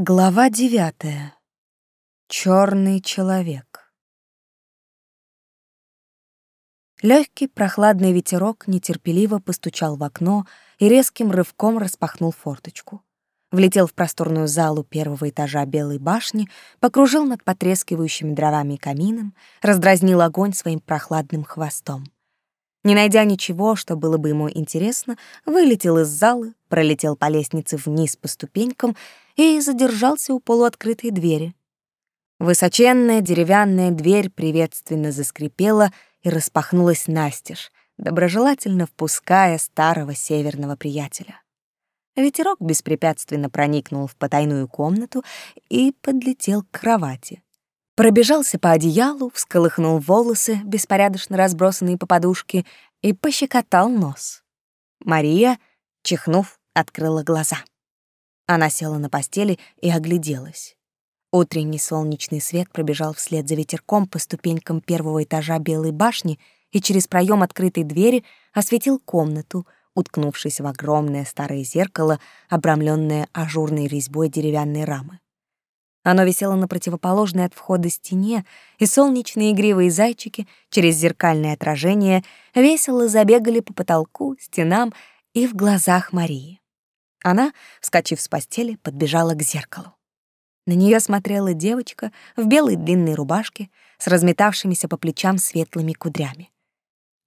Глава девятая. Черный человек. Легкий прохладный ветерок нетерпеливо постучал в окно и резким рывком распахнул форточку. Влетел в просторную залу первого этажа Белой башни, покружил над потрескивающими дровами камином, раздразнил огонь своим прохладным хвостом. Не найдя ничего, что было бы ему интересно, вылетел из залы, пролетел по лестнице вниз по ступенькам и задержался у полуоткрытой двери. Высоченная деревянная дверь приветственно заскрипела и распахнулась настежь, доброжелательно впуская старого северного приятеля. Ветерок беспрепятственно проникнул в потайную комнату и подлетел к кровати. Пробежался по одеялу, всколыхнул волосы, беспорядочно разбросанные по подушке, и пощекотал нос. Мария, чихнув, открыла глаза. Она села на постели и огляделась. Утренний солнечный свет пробежал вслед за ветерком по ступенькам первого этажа Белой башни и через проем открытой двери осветил комнату, уткнувшись в огромное старое зеркало, обрамленное ажурной резьбой деревянной рамы. Оно висело на противоположной от входа стене, и солнечные игривые зайчики через зеркальное отражение весело забегали по потолку, стенам и в глазах Марии. Она, вскочив с постели, подбежала к зеркалу. На нее смотрела девочка в белой длинной рубашке с разметавшимися по плечам светлыми кудрями.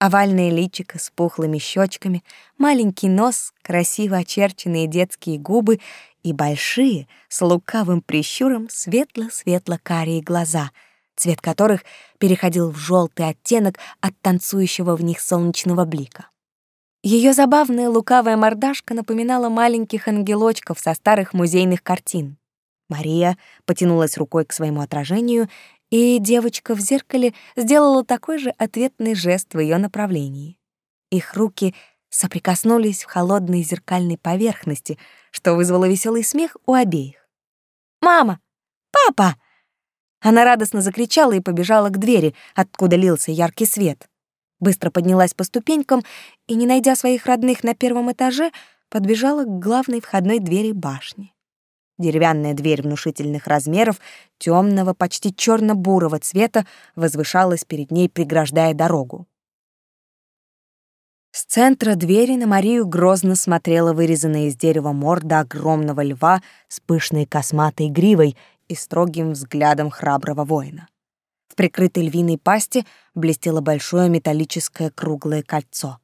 Овальное личико с пухлыми щечками, маленький нос, красиво очерченные детские губы и большие, с лукавым прищуром, светло-светло-карие глаза, цвет которых переходил в желтый оттенок от танцующего в них солнечного блика. Ее забавная лукавая мордашка напоминала маленьких ангелочков со старых музейных картин. Мария потянулась рукой к своему отражению, и девочка в зеркале сделала такой же ответный жест в ее направлении. Их руки — соприкоснулись в холодной зеркальной поверхности, что вызвало веселый смех у обеих. «Мама! Папа!» Она радостно закричала и побежала к двери, откуда лился яркий свет. Быстро поднялась по ступенькам и, не найдя своих родных на первом этаже, подбежала к главной входной двери башни. Деревянная дверь внушительных размеров, темного, почти черно-бурого цвета, возвышалась перед ней, преграждая дорогу. С центра двери на Марию грозно смотрела вырезанная из дерева морда огромного льва с пышной косматой гривой и строгим взглядом храброго воина. В прикрытой львиной пасти блестело большое металлическое круглое кольцо.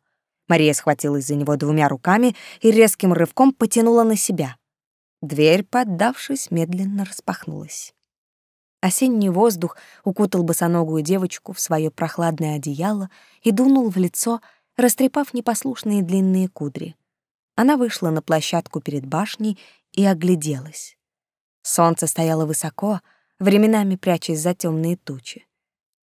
Мария схватилась за него двумя руками и резким рывком потянула на себя. Дверь, поддавшись, медленно распахнулась. Осенний воздух укутал босоногую девочку в свое прохладное одеяло и дунул в лицо — растрепав непослушные длинные кудри. Она вышла на площадку перед башней и огляделась. Солнце стояло высоко, временами прячась за темные тучи.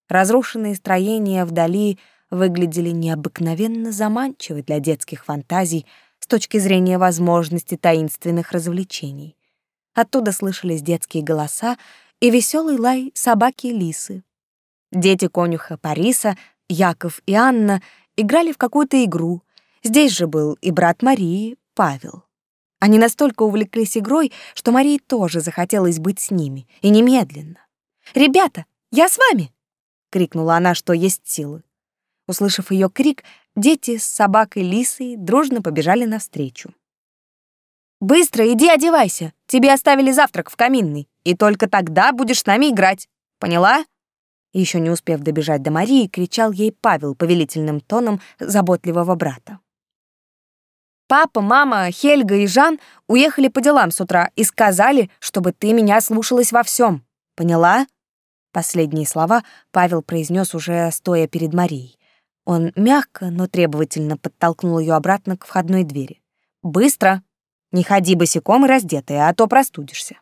Разрушенные строения вдали выглядели необыкновенно заманчиво для детских фантазий с точки зрения возможности таинственных развлечений. Оттуда слышались детские голоса и веселый лай собаки-лисы. Дети конюха Париса, Яков и Анна играли в какую-то игру. Здесь же был и брат Марии, Павел. Они настолько увлеклись игрой, что Марии тоже захотелось быть с ними, и немедленно. «Ребята, я с вами!» — крикнула она, что есть силы. Услышав ее крик, дети с собакой Лисой дружно побежали навстречу. «Быстро иди одевайся, тебе оставили завтрак в каминной, и только тогда будешь с нами играть. Поняла?» Еще не успев добежать до Марии, кричал ей Павел повелительным тоном заботливого брата. «Папа, мама, Хельга и Жан уехали по делам с утра и сказали, чтобы ты меня слушалась во всем. Поняла?» Последние слова Павел произнес уже стоя перед Марией. Он мягко, но требовательно подтолкнул ее обратно к входной двери. «Быстро! Не ходи босиком и раздетая, а то простудишься».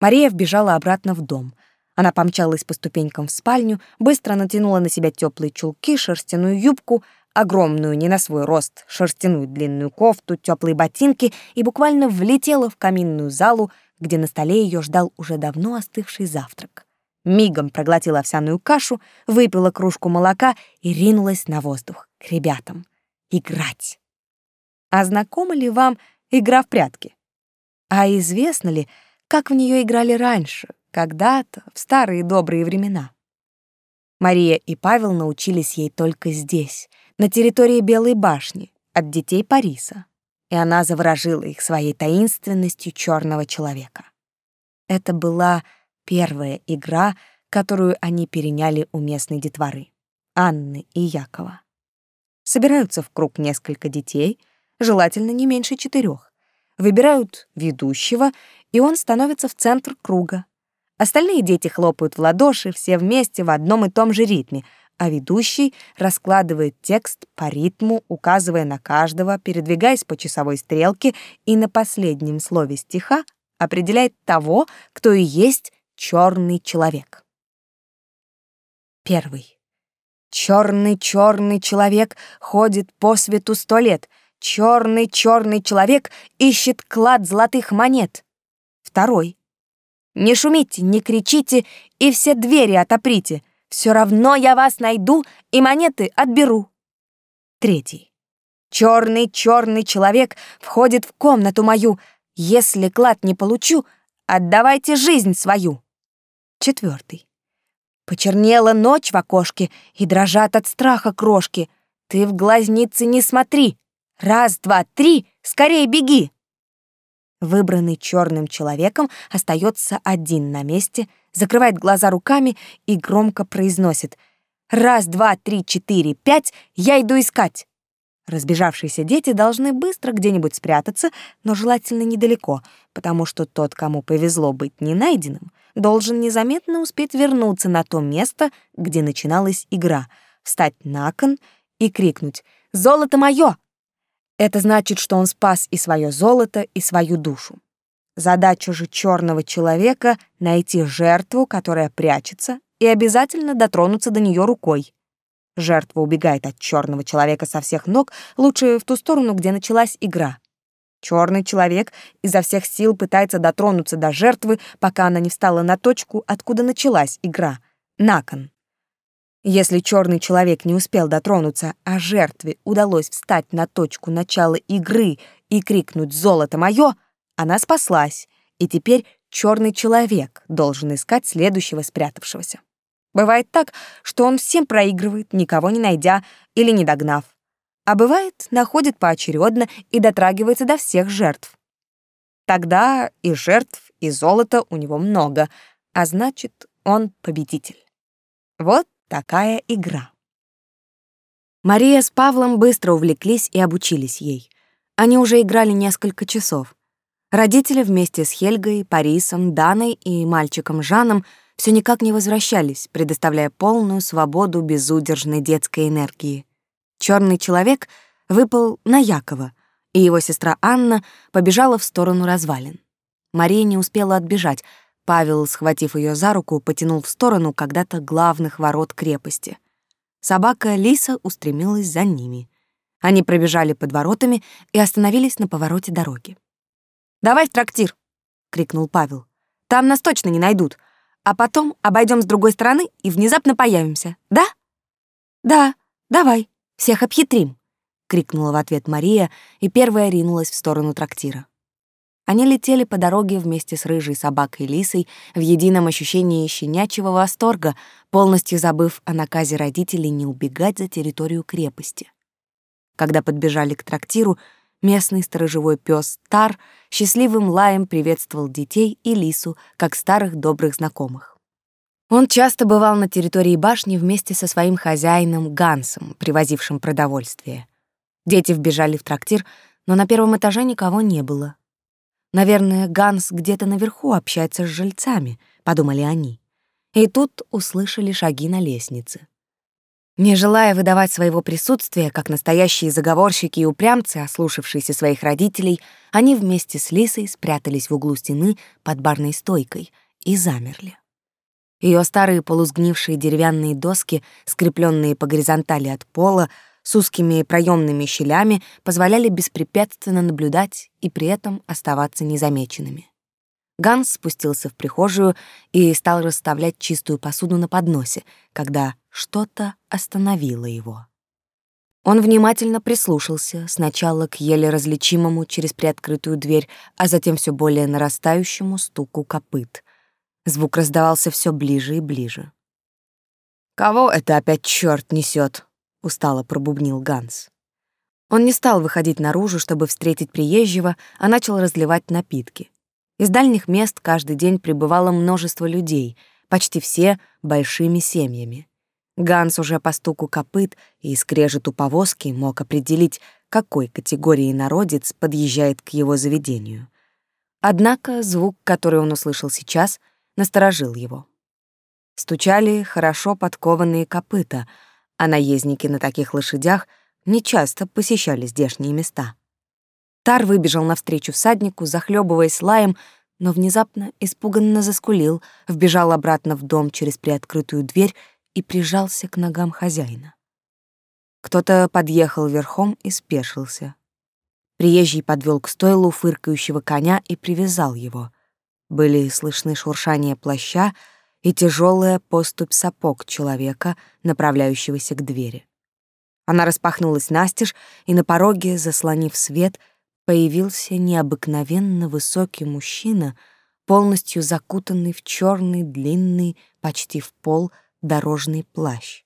Мария вбежала обратно в дом — она помчалась по ступенькам в спальню, быстро натянула на себя теплые чулки, шерстяную юбку, огромную, не на свой рост, шерстяную длинную кофту, теплые ботинки и буквально влетела в каминную залу, где на столе ее ждал уже давно остывший завтрак. Мигом проглотила овсяную кашу, выпила кружку молока и ринулась на воздух к ребятам. Играть. А знакома ли вам игра в прятки? А известно ли, как в нее играли раньше, когда-то, в старые добрые времена. Мария и Павел научились ей только здесь, на территории Белой башни, от детей Париса, и она заворожила их своей таинственностью черного человека. Это была первая игра, которую они переняли у местной детворы, Анны и Якова. Собираются в круг несколько детей, желательно не меньше четырех, выбирают ведущего, и он становится в центр круга. Остальные дети хлопают в ладоши все вместе в одном и том же ритме, а ведущий раскладывает текст по ритму, указывая на каждого, передвигаясь по часовой стрелке и на последнем слове стиха определяет того, кто и есть черный человек. Первый. Черный черный человек ходит по свету сто лет. Черный черный человек ищет клад золотых монет. Второй. Не шумите, не кричите и все двери отоприте. Все равно я вас найду и монеты отберу. Третий. Черный черный человек входит в комнату мою. Если клад не получу, отдавайте жизнь свою. Четвертый. Почернела ночь в окошке, и дрожат от страха крошки. Ты в глазницы не смотри. Раз, два, три, скорее беги. Выбранный черным человеком остается один на месте, закрывает глаза руками и громко произносит «Раз, два, три, четыре, пять, я иду искать». Разбежавшиеся дети должны быстро где-нибудь спрятаться, но желательно недалеко, потому что тот, кому повезло быть не найденным, должен незаметно успеть вернуться на то место, где начиналась игра, встать на кон и крикнуть «Золото мое!» Это значит, что он спас и свое золото, и свою душу. Задача же черного человека — найти жертву, которая прячется, и обязательно дотронуться до нее рукой. Жертва убегает от черного человека со всех ног, лучше в ту сторону, где началась игра. Черный человек изо всех сил пытается дотронуться до жертвы, пока она не встала на точку, откуда началась игра — на кон. Если черный человек не успел дотронуться, а жертве удалось встать на точку начала игры и крикнуть «Золото мое!», она спаслась, и теперь черный человек должен искать следующего спрятавшегося. Бывает так, что он всем проигрывает, никого не найдя или не догнав. А бывает, находит поочередно и дотрагивается до всех жертв. Тогда и жертв, и золота у него много, а значит, он победитель. Вот такая игра. Мария с Павлом быстро увлеклись и обучились ей. Они уже играли несколько часов. Родители вместе с Хельгой, Парисом, Даной и мальчиком Жаном все никак не возвращались, предоставляя полную свободу безудержной детской энергии. Черный человек выпал на Якова, и его сестра Анна побежала в сторону развалин. Мария не успела отбежать, Павел, схватив ее за руку, потянул в сторону когда-то главных ворот крепости. Собака Лиса устремилась за ними. Они пробежали под воротами и остановились на повороте дороги. «Давай в трактир!» — крикнул Павел. «Там нас точно не найдут. А потом обойдем с другой стороны и внезапно появимся, да?» «Да, давай, всех обхитрим!» — крикнула в ответ Мария и первая ринулась в сторону трактира. Они летели по дороге вместе с рыжей собакой Лисой в едином ощущении щенячьего восторга, полностью забыв о наказе родителей не убегать за территорию крепости. Когда подбежали к трактиру, местный сторожевой пес Тар счастливым лаем приветствовал детей и Лису, как старых добрых знакомых. Он часто бывал на территории башни вместе со своим хозяином Гансом, привозившим продовольствие. Дети вбежали в трактир, но на первом этаже никого не было. Наверное, Ганс где-то наверху общается с жильцами, подумали они. И тут услышали шаги на лестнице. Не желая выдавать своего присутствия, как настоящие заговорщики и упрямцы, ослушавшиеся своих родителей, они вместе с Лисой спрятались в углу стены под барной стойкой и замерли. Ее старые полусгнившие деревянные доски, скрепленные по горизонтали от пола, с узкими проемными щелями позволяли беспрепятственно наблюдать и при этом оставаться незамеченными. Ганс спустился в прихожую и стал расставлять чистую посуду на подносе, когда что-то остановило его. Он внимательно прислушался сначала к еле различимому через приоткрытую дверь, а затем все более нарастающему стуку копыт. Звук раздавался все ближе и ближе. «Кого это опять черт несет? Устало пробубнил Ганс. Он не стал выходить наружу, чтобы встретить приезжего, а начал разливать напитки. Из дальних мест каждый день прибывало множество людей, почти все большими семьями. Ганс уже по стуку копыт и скрежету повозки мог определить, какой категории народец подъезжает к его заведению. Однако звук, который он услышал сейчас, насторожил его. Стучали хорошо подкованные копыта, а наездники на таких лошадях нечасто посещали здешние места. Тар выбежал навстречу всаднику, захлебываясь лаем, но внезапно испуганно заскулил, вбежал обратно в дом через приоткрытую дверь и прижался к ногам хозяина. Кто-то подъехал верхом и спешился. Приезжий подвел к стойлу фыркающего коня и привязал его. Были слышны шуршание плаща и тяжелая поступь сапог человека, направляющегося к двери. Она распахнулась настежь, и на пороге, заслонив свет, появился необыкновенно высокий мужчина, полностью закутанный в черный, длинный, почти в пол, дорожный плащ.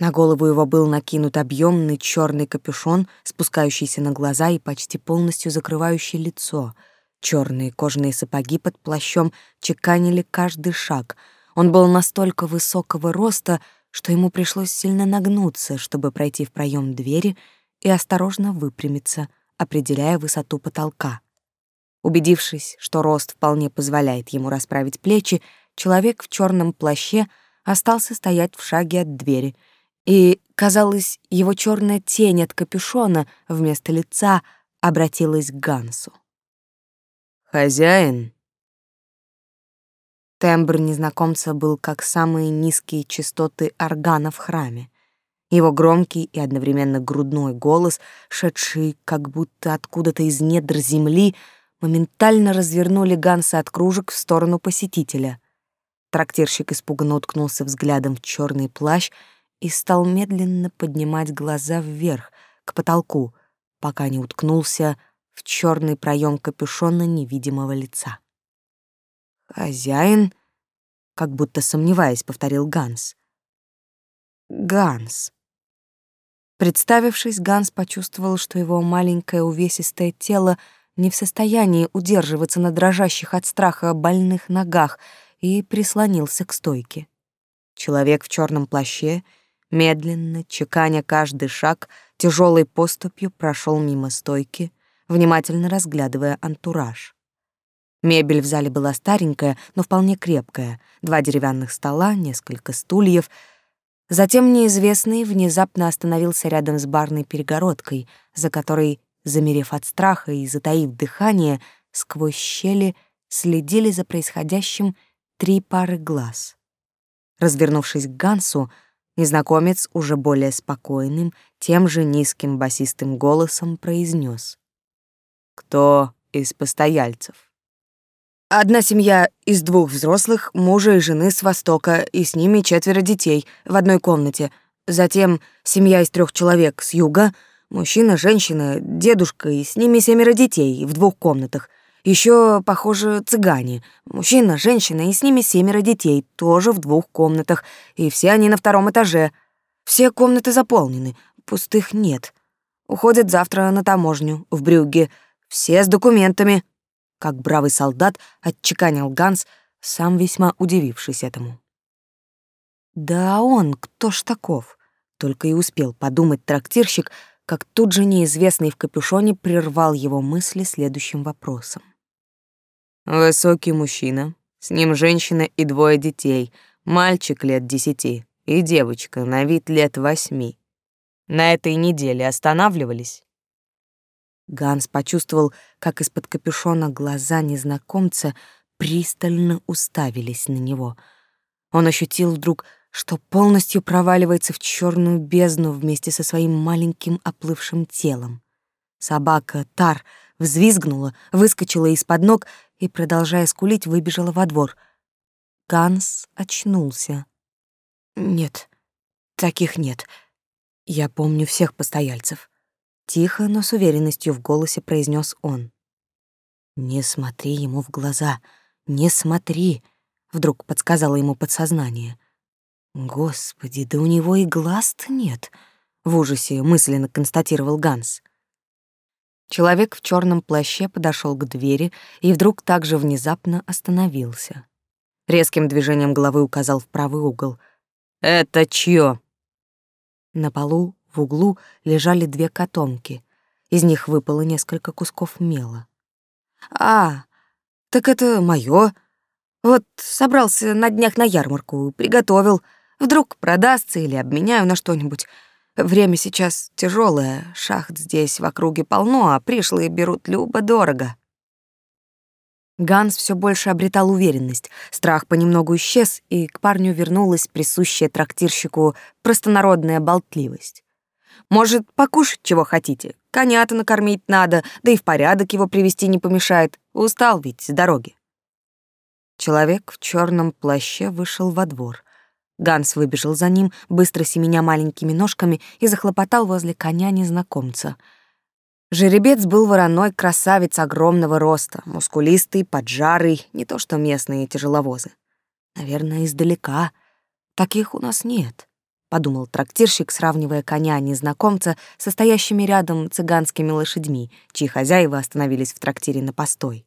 На голову его был накинут объемный черный капюшон, спускающийся на глаза и почти полностью закрывающий лицо. Черные кожаные сапоги под плащом чеканили каждый шаг. Он был настолько высокого роста, что ему пришлось сильно нагнуться, чтобы пройти в проем двери и осторожно выпрямиться, определяя высоту потолка. Убедившись, что рост вполне позволяет ему расправить плечи, человек в черном плаще остался стоять в шаге от двери, и, казалось, его черная тень от капюшона вместо лица обратилась к Гансу. «Хозяин?» Тембр незнакомца был как самые низкие частоты органа в храме. Его громкий и одновременно грудной голос, шедший как будто откуда-то из недр земли, моментально развернули Ганса от кружек в сторону посетителя. Трактирщик испуганно уткнулся взглядом в черный плащ и стал медленно поднимать глаза вверх, к потолку, пока не уткнулся в черный проем капюшона невидимого лица. «Хозяин?» — как будто сомневаясь, повторил Ганс. «Ганс». Представившись, Ганс почувствовал, что его маленькое увесистое тело не в состоянии удерживаться на дрожащих от страха больных ногах и прислонился к стойке. Человек в черном плаще, медленно, чеканя каждый шаг, тяжелой поступью прошел мимо стойки, внимательно разглядывая антураж. Мебель в зале была старенькая, но вполне крепкая. Два деревянных стола, несколько стульев. Затем неизвестный внезапно остановился рядом с барной перегородкой, за которой, замерев от страха и затаив дыхание, сквозь щели следили за происходящим три пары глаз. Развернувшись к Гансу, незнакомец уже более спокойным, тем же низким басистым голосом произнес: «Кто из постояльцев?» Одна семья из двух взрослых, мужа и жены с Востока, и с ними четверо детей в одной комнате. Затем семья из трех человек с юга, мужчина, женщина, дедушка, и с ними семеро детей в двух комнатах. Еще, похоже, цыгане. Мужчина, женщина, и с ними семеро детей, тоже в двух комнатах, и все они на втором этаже. Все комнаты заполнены, пустых нет. Уходят завтра на таможню в Брюгге. Все с документами как бравый солдат отчеканил Ганс, сам весьма удивившись этому. «Да он, кто ж таков?» — только и успел подумать трактирщик, как тут же неизвестный в капюшоне прервал его мысли следующим вопросом. «Высокий мужчина, с ним женщина и двое детей, мальчик лет десяти и девочка на вид лет восьми. На этой неделе останавливались?» Ганс почувствовал, как из-под капюшона глаза незнакомца пристально уставились на него. Он ощутил вдруг, что полностью проваливается в черную бездну вместе со своим маленьким оплывшим телом. Собака Тар взвизгнула, выскочила из-под ног и, продолжая скулить, выбежала во двор. Ганс очнулся. «Нет, таких нет. Я помню всех постояльцев. Тихо, но с уверенностью в голосе произнес он. «Не смотри ему в глаза, не смотри», — вдруг подсказало ему подсознание. «Господи, да у него и глаз-то нет», — в ужасе мысленно констатировал Ганс. Человек в черном плаще подошел к двери и вдруг также внезапно остановился. Резким движением головы указал в правый угол. «Это чье?» На полу в углу лежали две котомки. Из них выпало несколько кусков мела. «А, так это моё. Вот собрался на днях на ярмарку, приготовил. Вдруг продастся или обменяю на что-нибудь. Время сейчас тяжелое, шахт здесь в округе полно, а пришлые берут любо-дорого. Ганс все больше обретал уверенность, страх понемногу исчез, и к парню вернулась присущая трактирщику простонародная болтливость. «Может, покушать чего хотите? Коня-то накормить надо, да и в порядок его привести не помешает. Устал ведь с дороги». Человек в черном плаще вышел во двор. Ганс выбежал за ним, быстро семеня маленькими ножками, и захлопотал возле коня незнакомца. Жеребец был вороной красавец огромного роста, мускулистый, поджарый, не то что местные тяжеловозы. Наверное, издалека. Таких у нас нет, — подумал трактирщик, сравнивая коня незнакомца с стоящими рядом цыганскими лошадьми, чьи хозяева остановились в трактире на постой.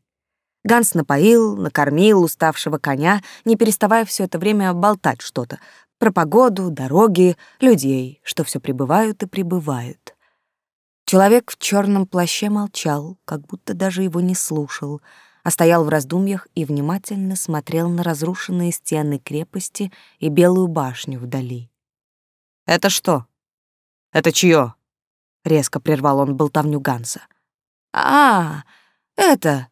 Ганс напоил, накормил уставшего коня, не переставая все это время болтать что-то про погоду, дороги, людей, что все прибывают и прибывают. Человек в черном плаще молчал, как будто даже его не слушал, а стоял в раздумьях и внимательно смотрел на разрушенные стены крепости и белую башню вдали. «Это что? Это чье?» — резко прервал он болтовню Ганса. «А, это...»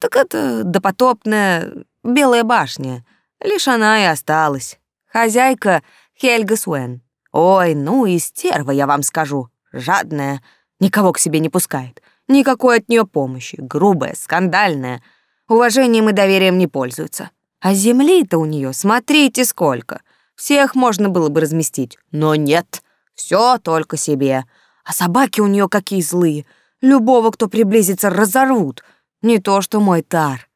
Так это допотопная Белая башня. Лишь она и осталась. Хозяйка Хельга Суэн. Ой, ну и стерва, я вам скажу. Жадная, никого к себе не пускает. Никакой от нее помощи. Грубая, скандальная. Уважением и доверием не пользуется. А земли-то у нее, смотрите сколько. Всех можно было бы разместить, но нет. Все только себе. А собаки у нее какие злые. Любого, кто приблизится, разорвут — не то что мой тар.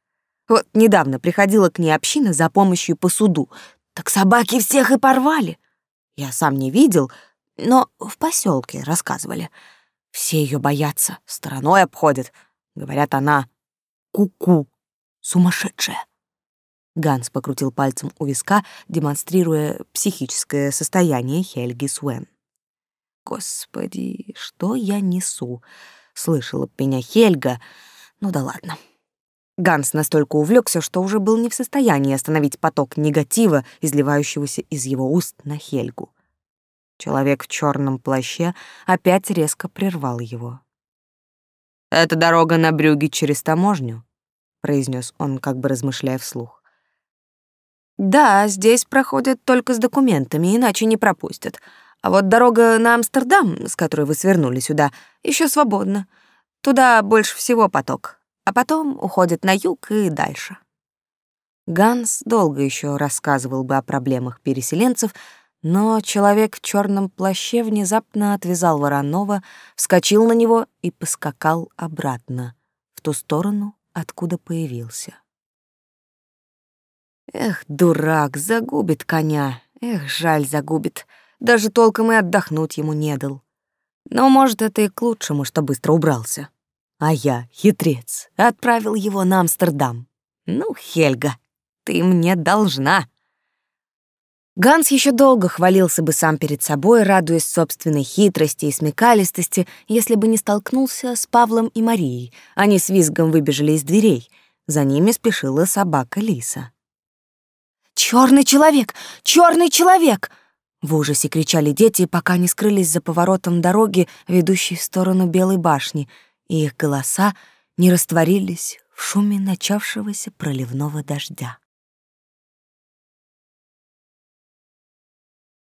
Вот недавно приходила к ней община за помощью по суду. Так собаки всех и порвали. Я сам не видел, но в поселке рассказывали. Все ее боятся, стороной обходят. Говорят, она ку-ку, сумасшедшая. Ганс покрутил пальцем у виска, демонстрируя психическое состояние Хельги Суэн. Господи, что я несу? Слышала меня Хельга, ну да ладно. Ганс настолько увлекся, что уже был не в состоянии остановить поток негатива, изливающегося из его уст на Хельгу. Человек в черном плаще опять резко прервал его. «Это дорога на брюги через таможню», — произнес он, как бы размышляя вслух. «Да, здесь проходят только с документами, иначе не пропустят. А вот дорога на Амстердам, с которой вы свернули сюда, еще свободна. Туда больше всего поток, а потом уходит на юг и дальше. Ганс долго еще рассказывал бы о проблемах переселенцев, но человек в черном плаще внезапно отвязал Воронова, вскочил на него и поскакал обратно, в ту сторону, откуда появился. Эх, дурак, загубит коня. Эх, жаль, загубит. Даже толком и отдохнуть ему не дал. Но, может, это и к лучшему, что быстро убрался. А я, хитрец, отправил его на Амстердам. Ну, Хельга, ты мне должна. Ганс еще долго хвалился бы сам перед собой, радуясь собственной хитрости и смекалистости, если бы не столкнулся с Павлом и Марией. Они с визгом выбежали из дверей. За ними спешила собака Лиса. Черный человек! Черный человек!» В ужасе кричали дети, пока не скрылись за поворотом дороги, ведущей в сторону Белой башни — и их голоса не растворились в шуме начавшегося проливного дождя.